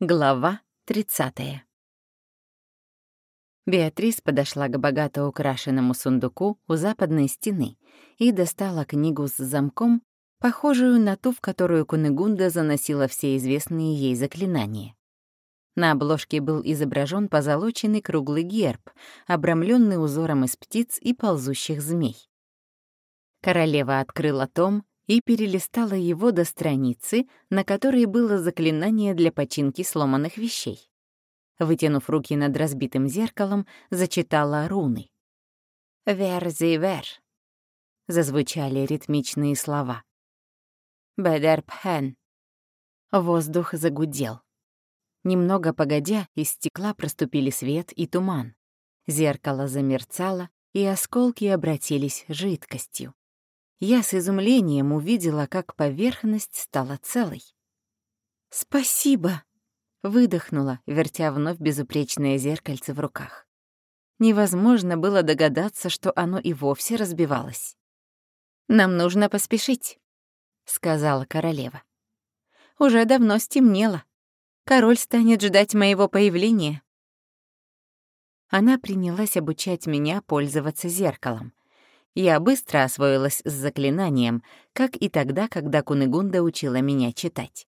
Глава 30. Беатрис подошла к богато украшенному сундуку у западной стены и достала книгу с замком, похожую на ту, в которую Кунегунда заносила все известные ей заклинания. На обложке был изображен позолоченный круглый герб, обрамленный узором из птиц и ползущих змей. Королева открыла том и перелистала его до страницы, на которой было заклинание для починки сломанных вещей. Вытянув руки над разбитым зеркалом, зачитала руны. «Вер-зи-вер», — зазвучали ритмичные слова. «Бедерпхен». Воздух загудел. Немного погодя, из стекла проступили свет и туман. Зеркало замерцало, и осколки обратились жидкостью я с изумлением увидела, как поверхность стала целой. «Спасибо!» — выдохнула, вертя вновь безупречное зеркальце в руках. Невозможно было догадаться, что оно и вовсе разбивалось. «Нам нужно поспешить», — сказала королева. «Уже давно стемнело. Король станет ждать моего появления». Она принялась обучать меня пользоваться зеркалом, я быстро освоилась с заклинанием, как и тогда, когда Кунегунда учила меня читать.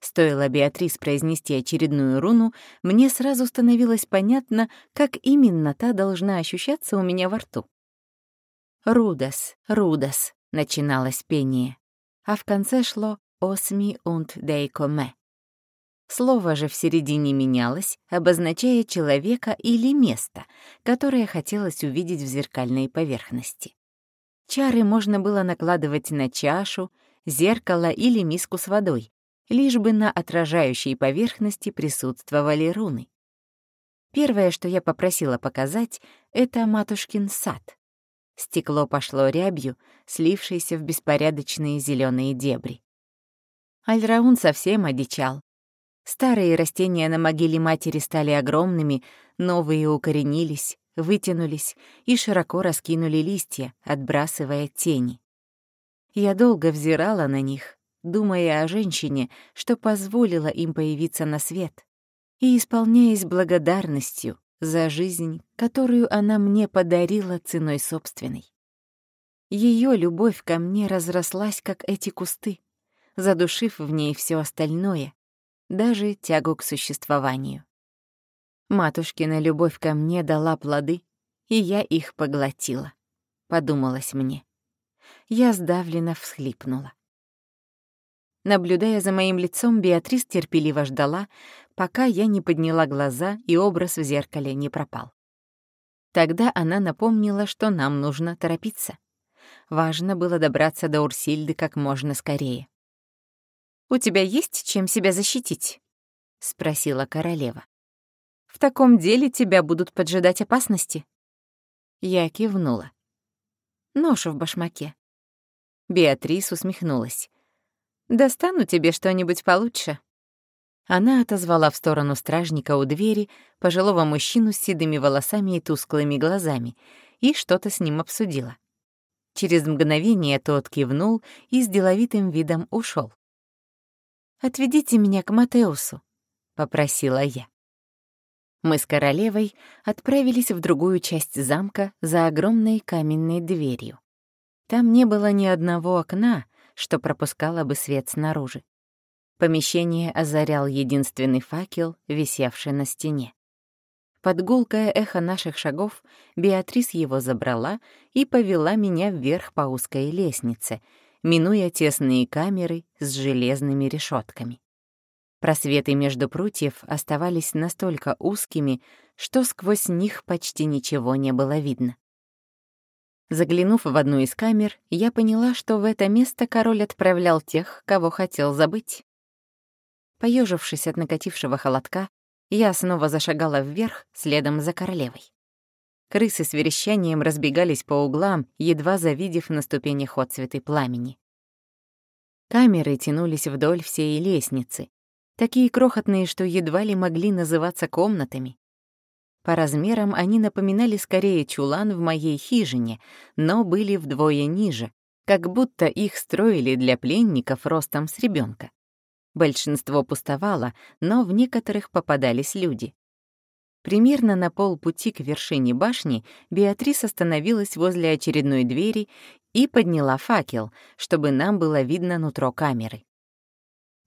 Стоило Беатрис произнести очередную руну, мне сразу становилось понятно, как именно та должна ощущаться у меня во рту. «Рудас, Рудас», — начиналось пение, а в конце шло «Осми und дейкоме». Слово же в середине менялось, обозначая человека или место, которое хотелось увидеть в зеркальной поверхности. Чары можно было накладывать на чашу, зеркало или миску с водой, лишь бы на отражающей поверхности присутствовали руны. Первое, что я попросила показать, — это матушкин сад. Стекло пошло рябью, слившееся в беспорядочные зеленые дебри. Альраун совсем одичал. Старые растения на могиле матери стали огромными, новые укоренились, вытянулись и широко раскинули листья, отбрасывая тени. Я долго взирала на них, думая о женщине, что позволила им появиться на свет, и исполняясь благодарностью за жизнь, которую она мне подарила ценой собственной. Ее любовь ко мне разрослась, как эти кусты, задушив в ней все остальное, даже тягу к существованию. Матушкина любовь ко мне дала плоды, и я их поглотила, — подумалось мне. Я сдавленно всхлипнула. Наблюдая за моим лицом, Беатрис терпеливо ждала, пока я не подняла глаза и образ в зеркале не пропал. Тогда она напомнила, что нам нужно торопиться. Важно было добраться до Урсильды как можно скорее. «У тебя есть чем себя защитить?» — спросила королева. В таком деле тебя будут поджидать опасности». Я кивнула. Нож в башмаке. Беатрис усмехнулась. «Достану тебе что-нибудь получше». Она отозвала в сторону стражника у двери пожилого мужчину с седыми волосами и тусклыми глазами и что-то с ним обсудила. Через мгновение тот кивнул и с деловитым видом ушел. «Отведите меня к Матеусу», — попросила я. Мы с королевой отправились в другую часть замка за огромной каменной дверью. Там не было ни одного окна, что пропускало бы свет снаружи. Помещение озарял единственный факел, висевший на стене. Под гулкое эхо наших шагов Беатрис его забрала и повела меня вверх по узкой лестнице, минуя тесные камеры с железными решетками. Просветы между прутьев оставались настолько узкими, что сквозь них почти ничего не было видно. Заглянув в одну из камер, я поняла, что в это место король отправлял тех, кого хотел забыть. Поежившись от накатившего холодка, я снова зашагала вверх, следом за королевой. Крысы с верещанием разбегались по углам, едва завидев на ступенях отцветы пламени. Камеры тянулись вдоль всей лестницы, такие крохотные, что едва ли могли называться комнатами. По размерам они напоминали скорее чулан в моей хижине, но были вдвое ниже, как будто их строили для пленников ростом с ребенка. Большинство пустовало, но в некоторых попадались люди. Примерно на полпути к вершине башни Беатрис остановилась возле очередной двери и подняла факел, чтобы нам было видно нутро камеры.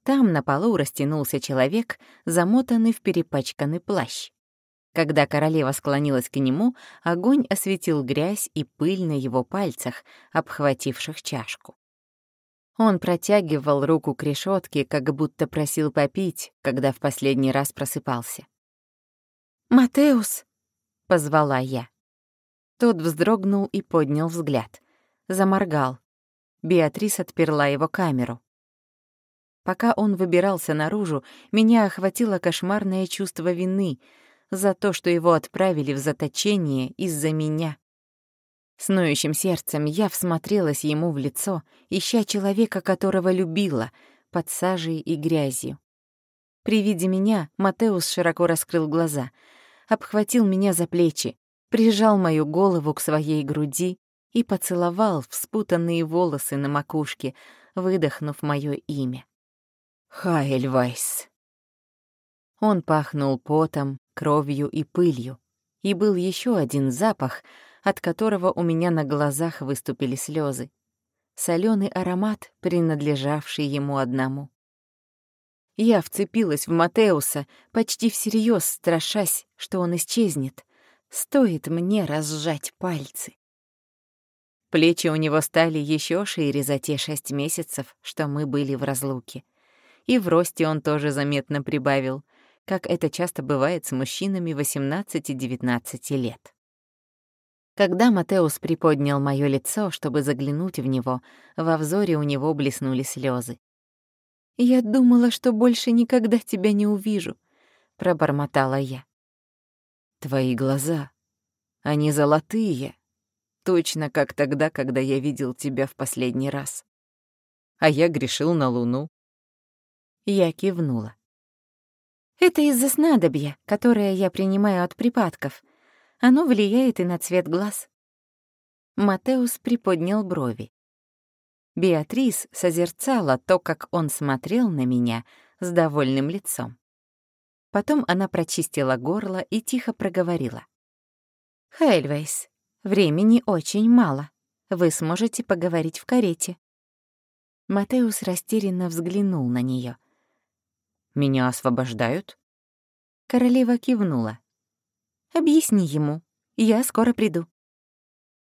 Там на полу растянулся человек, замотанный в перепачканный плащ. Когда королева склонилась к нему, огонь осветил грязь и пыль на его пальцах, обхвативших чашку. Он протягивал руку к решетке, как будто просил попить, когда в последний раз просыпался. «Матеус!» — позвала я. Тот вздрогнул и поднял взгляд. Заморгал. Беатрис отперла его камеру. Пока он выбирался наружу, меня охватило кошмарное чувство вины за то, что его отправили в заточение из-за меня. С ноющим сердцем я всмотрелась ему в лицо, ища человека, которого любила, под сажей и грязью. При виде меня Матеус широко раскрыл глаза — обхватил меня за плечи, прижал мою голову к своей груди и поцеловал в спутанные волосы на макушке, выдохнув мое имя. Хайльвейс. Он пахнул потом, кровью и пылью, и был еще один запах, от которого у меня на глазах выступили слезы. Соленый аромат, принадлежавший ему одному. Я вцепилась в Матеуса, почти всерьез страшась, что он исчезнет. Стоит мне разжать пальцы. Плечи у него стали еще шире за те шесть месяцев, что мы были в разлуке. И в росте он тоже заметно прибавил, как это часто бывает с мужчинами 18-19 лет. Когда Матеус приподнял мое лицо, чтобы заглянуть в него, во взоре у него блеснули слезы. «Я думала, что больше никогда тебя не увижу», — пробормотала я. «Твои глаза, они золотые, точно как тогда, когда я видел тебя в последний раз. А я грешил на луну». Я кивнула. «Это из-за снадобья, которое я принимаю от припадков. Оно влияет и на цвет глаз». Матеус приподнял брови. Беатрис созерцала то, как он смотрел на меня с довольным лицом. Потом она прочистила горло и тихо проговорила. «Хейльвейс, времени очень мало. Вы сможете поговорить в карете». Матеус растерянно взглянул на нее. «Меня освобождают?» Королева кивнула. «Объясни ему. Я скоро приду».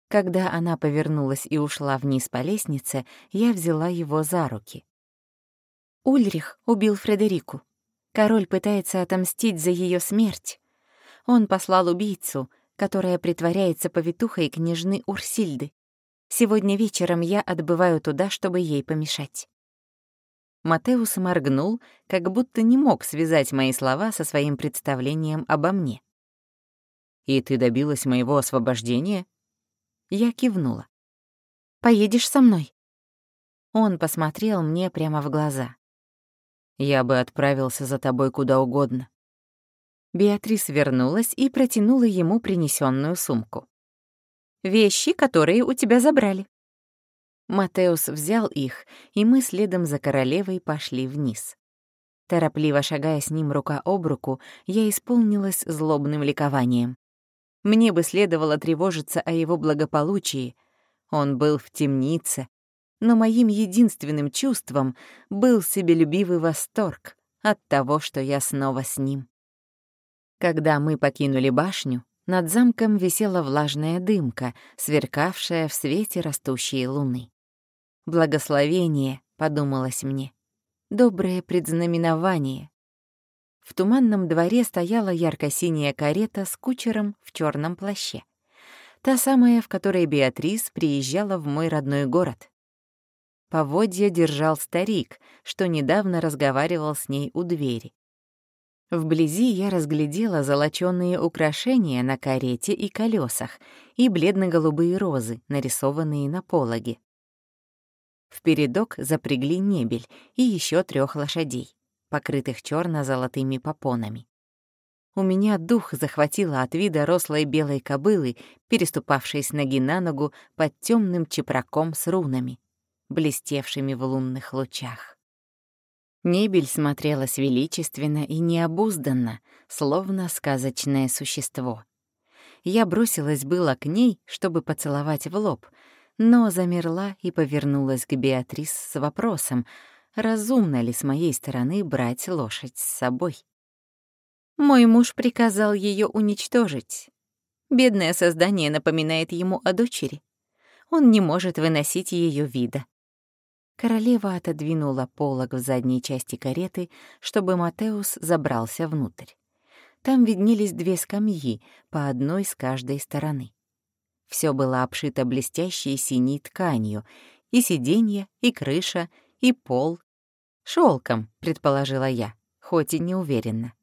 Когда она повернулась и ушла вниз по лестнице, я взяла его за руки. Ульрих убил Фредерику. Король пытается отомстить за ее смерть. Он послал убийцу, которая притворяется повитухой княжны Урсильды. Сегодня вечером я отбываю туда, чтобы ей помешать. Матеус моргнул, как будто не мог связать мои слова со своим представлением обо мне. «И ты добилась моего освобождения?» Я кивнула. «Поедешь со мной?» Он посмотрел мне прямо в глаза. «Я бы отправился за тобой куда угодно». Беатрис вернулась и протянула ему принесенную сумку. «Вещи, которые у тебя забрали». Матеус взял их, и мы следом за королевой пошли вниз. Торопливо шагая с ним рука об руку, я исполнилась злобным ликованием. Мне бы следовало тревожиться о его благополучии. Он был в темнице. Но моим единственным чувством был себелюбивый восторг от того, что я снова с ним. Когда мы покинули башню, над замком висела влажная дымка, сверкавшая в свете растущей луны. «Благословение», — подумалось мне, — «доброе предзнаменование, в туманном дворе стояла ярко-синяя карета с кучером в черном плаще. Та самая, в которой Беатрис приезжала в мой родной город. Поводья держал старик, что недавно разговаривал с ней у двери. Вблизи я разглядела золочёные украшения на карете и колесах и бледно-голубые розы, нарисованные на пологе. В передок запрягли небель и еще трех лошадей покрытых черно-золотыми попонами. У меня дух захватило от вида рослой белой кобылы, переступавшей с ноги на ногу под темным чепраком с рунами, блестевшими в лунных лучах. Небель смотрелась величественно и необузданно, словно сказочное существо. Я бросилась было к ней, чтобы поцеловать в лоб, но замерла и повернулась к Беатрис с вопросом, разумно ли с моей стороны брать лошадь с собой. Мой муж приказал ее уничтожить. Бедное создание напоминает ему о дочери. Он не может выносить ее вида. Королева отодвинула полог в задней части кареты, чтобы Матеус забрался внутрь. Там виднелись две скамьи, по одной с каждой стороны. Все было обшито блестящей синей тканью, и сиденье, и крыша, и пол. Шелком, предположила я, хоть и не уверенно.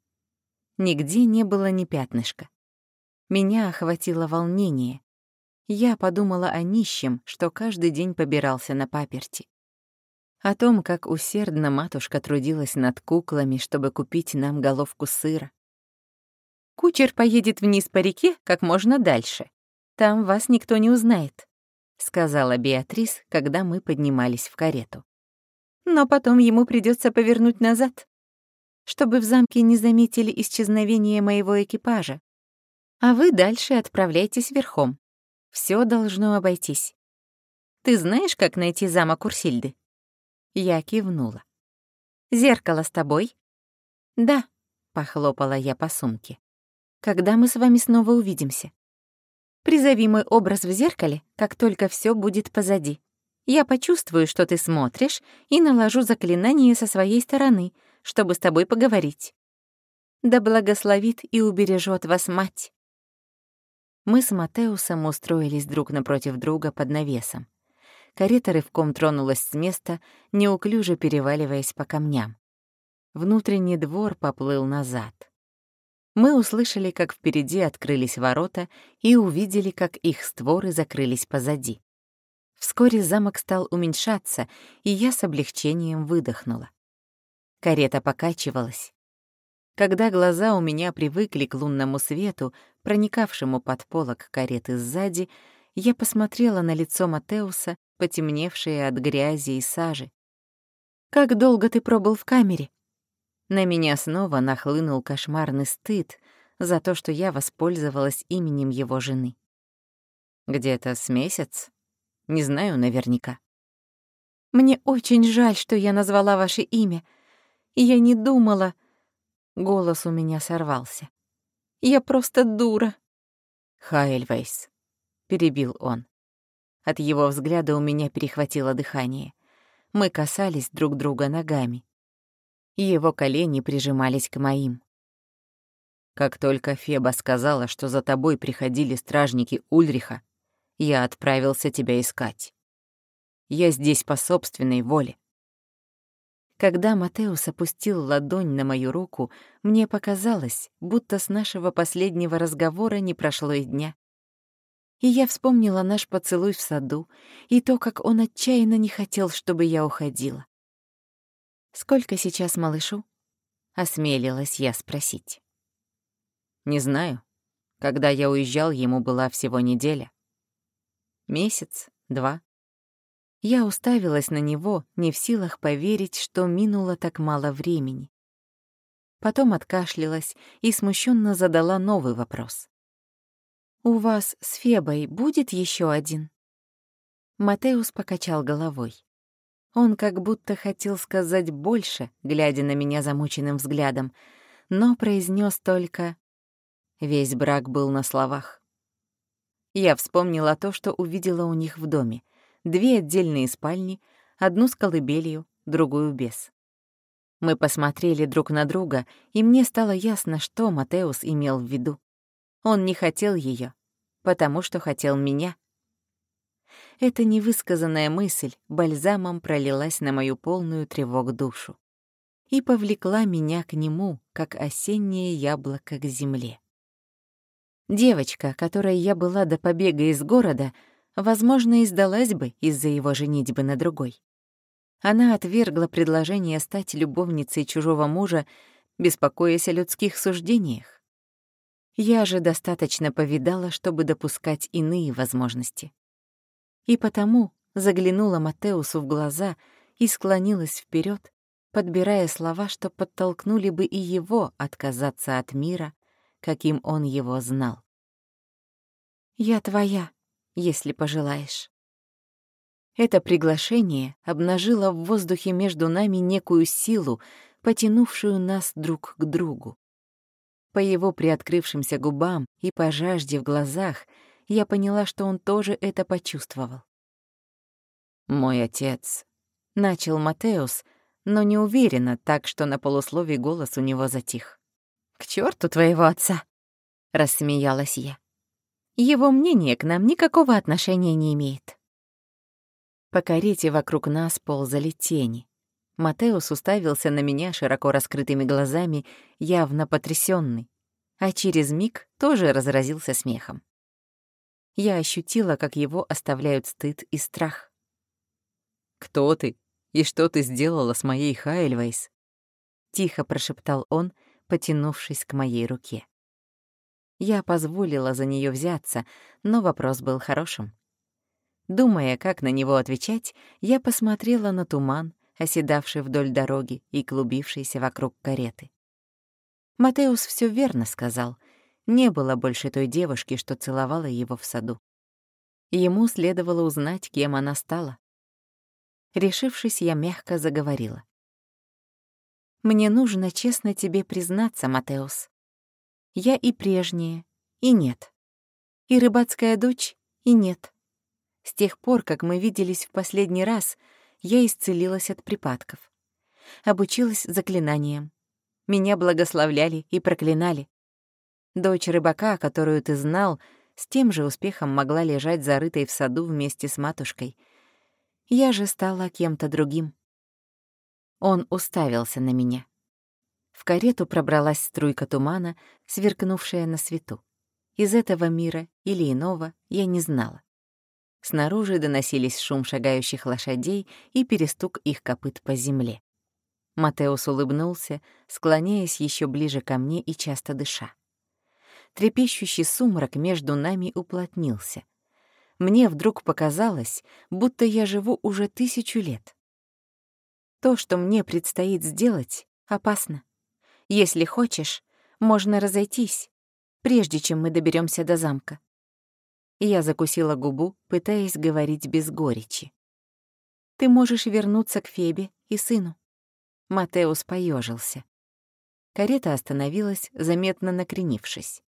Нигде не было ни пятнышка. Меня охватило волнение. Я подумала о нищем, что каждый день побирался на паперти о том, как усердно матушка трудилась над куклами, чтобы купить нам головку сыра. «Кучер поедет вниз по реке как можно дальше. Там вас никто не узнает», — сказала Беатрис, когда мы поднимались в карету. «Но потом ему придется повернуть назад, чтобы в замке не заметили исчезновение моего экипажа. А вы дальше отправляйтесь верхом. Все должно обойтись. Ты знаешь, как найти замок Урсильды?» Я кивнула. «Зеркало с тобой?» «Да», — похлопала я по сумке. «Когда мы с вами снова увидимся?» «Призови мой образ в зеркале, как только все будет позади. Я почувствую, что ты смотришь, и наложу заклинание со своей стороны, чтобы с тобой поговорить. Да благословит и убережет вас мать». Мы с Матеусом устроились друг напротив друга под навесом. Карета рывком тронулась с места, неуклюже переваливаясь по камням. Внутренний двор поплыл назад. Мы услышали, как впереди открылись ворота и увидели, как их створы закрылись позади. Вскоре замок стал уменьшаться, и я с облегчением выдохнула. Карета покачивалась. Когда глаза у меня привыкли к лунному свету, проникавшему под полок кареты сзади, я посмотрела на лицо Матеуса потемневшие от грязи и сажи. «Как долго ты пробыл в камере?» На меня снова нахлынул кошмарный стыд за то, что я воспользовалась именем его жены. «Где-то с месяц? Не знаю наверняка». «Мне очень жаль, что я назвала ваше имя. Я не думала...» Голос у меня сорвался. «Я просто дура». «Хайльвейс», — перебил он. От его взгляда у меня перехватило дыхание. Мы касались друг друга ногами. Его колени прижимались к моим. Как только Феба сказала, что за тобой приходили стражники Ульриха, я отправился тебя искать. Я здесь по собственной воле. Когда Матеус опустил ладонь на мою руку, мне показалось, будто с нашего последнего разговора не прошло и дня. И я вспомнила наш поцелуй в саду и то, как он отчаянно не хотел, чтобы я уходила. «Сколько сейчас малышу?» — осмелилась я спросить. «Не знаю. Когда я уезжал, ему была всего неделя. Месяц, два». Я уставилась на него, не в силах поверить, что минуло так мало времени. Потом откашлялась и смущенно задала новый вопрос. «У вас с Фебой будет еще один?» Матеус покачал головой. Он как будто хотел сказать больше, глядя на меня замученным взглядом, но произнес только «Весь брак был на словах». Я вспомнила то, что увидела у них в доме. Две отдельные спальни, одну с колыбелью, другую без. Мы посмотрели друг на друга, и мне стало ясно, что Матеус имел в виду. Он не хотел ее, потому что хотел меня. Эта невысказанная мысль бальзамом пролилась на мою полную тревог душу и повлекла меня к нему, как осеннее яблоко к земле. Девочка, которой я была до побега из города, возможно, и сдалась бы из-за его женитьбы на другой. Она отвергла предложение стать любовницей чужого мужа, беспокоясь о людских суждениях. Я же достаточно повидала, чтобы допускать иные возможности. И потому заглянула Матеусу в глаза и склонилась вперед, подбирая слова, что подтолкнули бы и его отказаться от мира, каким он его знал. «Я твоя, если пожелаешь». Это приглашение обнажило в воздухе между нами некую силу, потянувшую нас друг к другу. По его приоткрывшимся губам и по жажде в глазах я поняла, что он тоже это почувствовал. «Мой отец», — начал Матеус, но не уверенно, так что на полусловии голос у него затих. «К черту твоего отца!» — рассмеялась я. «Его мнение к нам никакого отношения не имеет». По карете вокруг нас ползали тени. Матеус уставился на меня широко раскрытыми глазами, явно потрясенный, а через миг тоже разразился смехом. Я ощутила, как его оставляют стыд и страх. «Кто ты? И что ты сделала с моей Хайльвейс?» — тихо прошептал он, потянувшись к моей руке. Я позволила за нее взяться, но вопрос был хорошим. Думая, как на него отвечать, я посмотрела на туман, оседавший вдоль дороги и клубившийся вокруг кареты. Матеус все верно сказал. Не было больше той девушки, что целовала его в саду. Ему следовало узнать, кем она стала. Решившись, я мягко заговорила. «Мне нужно честно тебе признаться, Матеус. Я и прежняя, и нет. И рыбацкая дочь, и нет. С тех пор, как мы виделись в последний раз — я исцелилась от припадков. Обучилась заклинаниям. Меня благословляли и проклинали. Дочь рыбака, которую ты знал, с тем же успехом могла лежать зарытой в саду вместе с матушкой. Я же стала кем-то другим. Он уставился на меня. В карету пробралась струйка тумана, сверкнувшая на свету. Из этого мира или иного я не знала. Снаружи доносились шум шагающих лошадей и перестук их копыт по земле. Матеус улыбнулся, склоняясь еще ближе ко мне и часто дыша. Трепещущий сумрак между нами уплотнился. Мне вдруг показалось, будто я живу уже тысячу лет. То, что мне предстоит сделать, опасно. Если хочешь, можно разойтись, прежде чем мы доберемся до замка. Я закусила губу, пытаясь говорить без горечи. «Ты можешь вернуться к Фебе и сыну». Матеус поежился. Карета остановилась, заметно накренившись.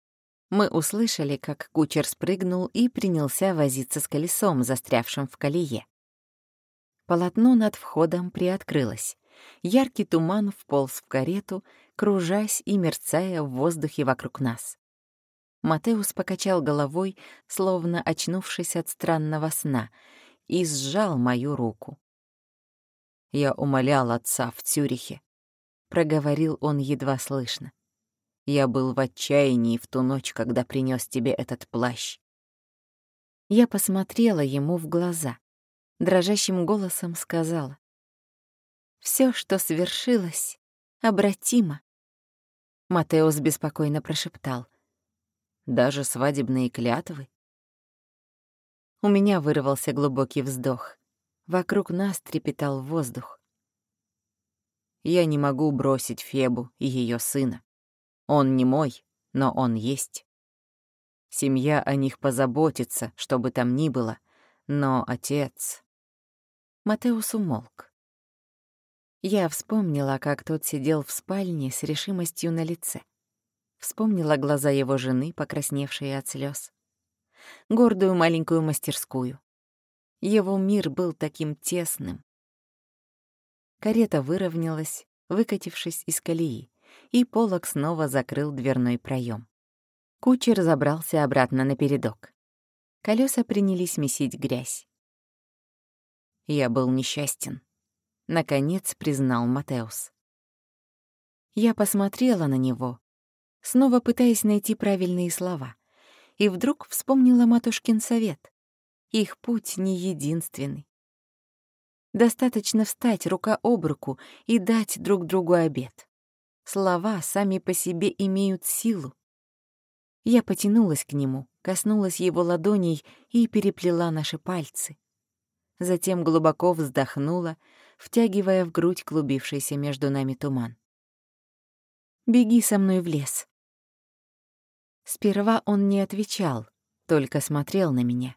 Мы услышали, как кучер спрыгнул и принялся возиться с колесом, застрявшим в колее. Полотно над входом приоткрылось. Яркий туман вполз в карету, кружась и мерцая в воздухе вокруг нас. Матеус покачал головой, словно очнувшись от странного сна, и сжал мою руку. «Я умолял отца в Цюрихе», — проговорил он едва слышно. «Я был в отчаянии в ту ночь, когда принес тебе этот плащ». Я посмотрела ему в глаза, дрожащим голосом сказала. «Все, что свершилось, обратимо». Матеус беспокойно прошептал. Даже свадебные клятвы? У меня вырвался глубокий вздох. Вокруг нас трепетал воздух. Я не могу бросить Фебу и ее сына. Он не мой, но он есть. Семья о них позаботится, что бы там ни было, но отец... Матеус умолк. Я вспомнила, как тот сидел в спальне с решимостью на лице. Вспомнила глаза его жены, покрасневшие от слез. Гордую маленькую мастерскую. Его мир был таким тесным. Карета выровнялась, выкатившись из колеи, и полок снова закрыл дверной проем. Кучер забрался обратно на передок. Колеса принялись месить грязь. «Я был несчастен», — наконец признал Матеус. Я посмотрела на него, снова пытаясь найти правильные слова. И вдруг вспомнила матушкин совет. Их путь не единственный. Достаточно встать рука об руку и дать друг другу обед. Слова сами по себе имеют силу. Я потянулась к нему, коснулась его ладоней и переплела наши пальцы. Затем глубоко вздохнула, втягивая в грудь клубившийся между нами туман. «Беги со мной в лес». Сперва он не отвечал, только смотрел на меня.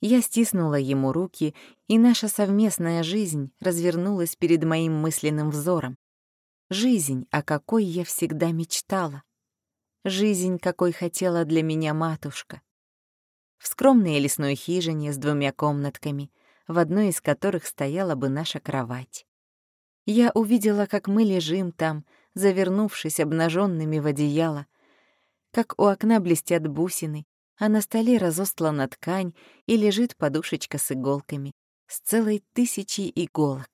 Я стиснула ему руки, и наша совместная жизнь развернулась перед моим мысленным взором. Жизнь, о какой я всегда мечтала. Жизнь, какой хотела для меня матушка. В скромной лесной хижине с двумя комнатками, в одной из которых стояла бы наша кровать. Я увидела, как мы лежим там, завернувшись обнаженными в одеяло, как у окна блестят бусины, а на столе разостлана ткань и лежит подушечка с иголками, с целой тысячей иголок.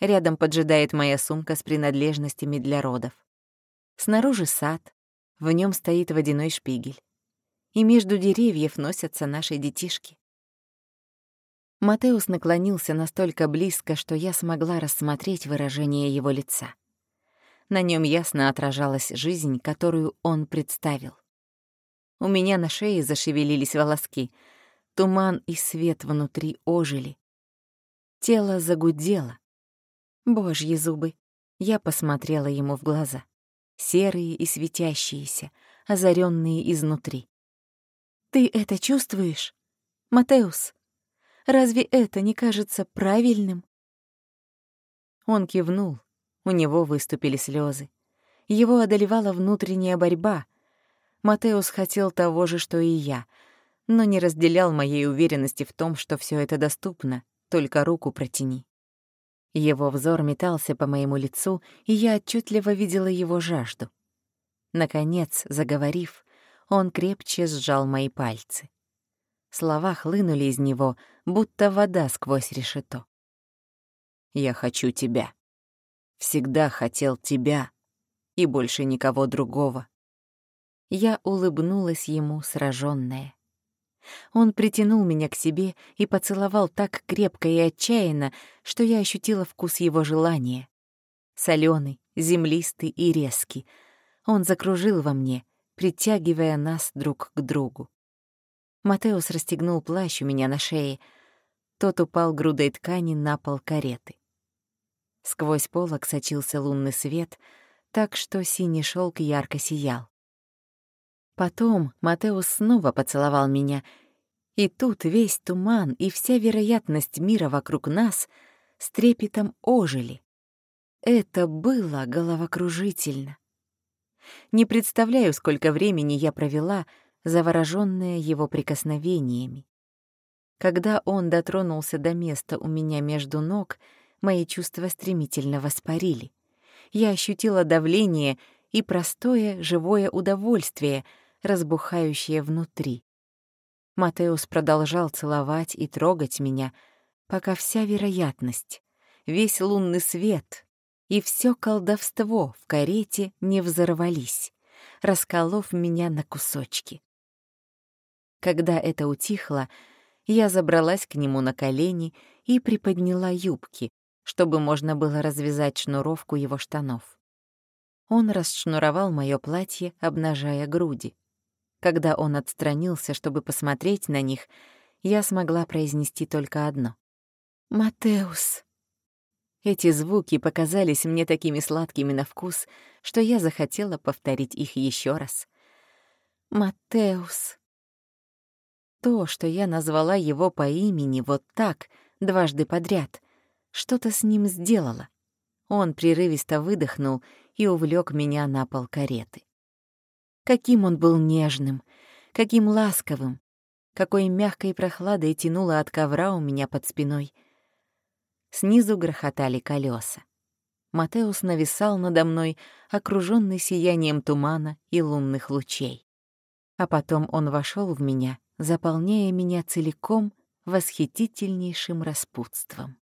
Рядом поджидает моя сумка с принадлежностями для родов. Снаружи сад, в нем стоит водяной шпигель. И между деревьев носятся наши детишки. Матеус наклонился настолько близко, что я смогла рассмотреть выражение его лица. На нем ясно отражалась жизнь, которую он представил. У меня на шее зашевелились волоски. Туман и свет внутри ожили. Тело загудело. Божьи зубы. Я посмотрела ему в глаза. Серые и светящиеся, озаренные изнутри. «Ты это чувствуешь? Матеус, разве это не кажется правильным?» Он кивнул. У него выступили слезы. Его одолевала внутренняя борьба, Матеус хотел того же, что и я, но не разделял моей уверенности в том, что все это доступно, только руку протяни. Его взор метался по моему лицу, и я отчетливо видела его жажду. Наконец, заговорив, он крепче сжал мои пальцы. Слова хлынули из него, будто вода сквозь решето. «Я хочу тебя. Всегда хотел тебя и больше никого другого. Я улыбнулась ему, сраженная. Он притянул меня к себе и поцеловал так крепко и отчаянно, что я ощутила вкус его желания. Солёный, землистый и резкий. Он закружил во мне, притягивая нас друг к другу. Матеус расстегнул плащ у меня на шее. Тот упал грудой ткани на пол кареты. Сквозь полок сочился лунный свет, так что синий шелк ярко сиял. Потом Матеус снова поцеловал меня, и тут весь туман и вся вероятность мира вокруг нас с трепетом ожили. Это было головокружительно. Не представляю, сколько времени я провела, заворожённая его прикосновениями. Когда он дотронулся до места у меня между ног, мои чувства стремительно воспарили. Я ощутила давление и простое живое удовольствие — разбухающее внутри. Матеус продолжал целовать и трогать меня, пока вся вероятность, весь лунный свет и все колдовство в карете не взорвались, расколов меня на кусочки. Когда это утихло, я забралась к нему на колени и приподняла юбки, чтобы можно было развязать шнуровку его штанов. Он расшнуровал моё платье, обнажая груди. Когда он отстранился, чтобы посмотреть на них, я смогла произнести только одно. «Матеус». Эти звуки показались мне такими сладкими на вкус, что я захотела повторить их еще раз. «Матеус». То, что я назвала его по имени вот так, дважды подряд, что-то с ним сделало. Он прерывисто выдохнул и увлек меня на пол кареты. Каким он был нежным, каким ласковым, какой мягкой прохладой тянуло от ковра у меня под спиной. Снизу грохотали колеса. Матеус нависал надо мной, окружённый сиянием тумана и лунных лучей. А потом он вошел в меня, заполняя меня целиком восхитительнейшим распутством.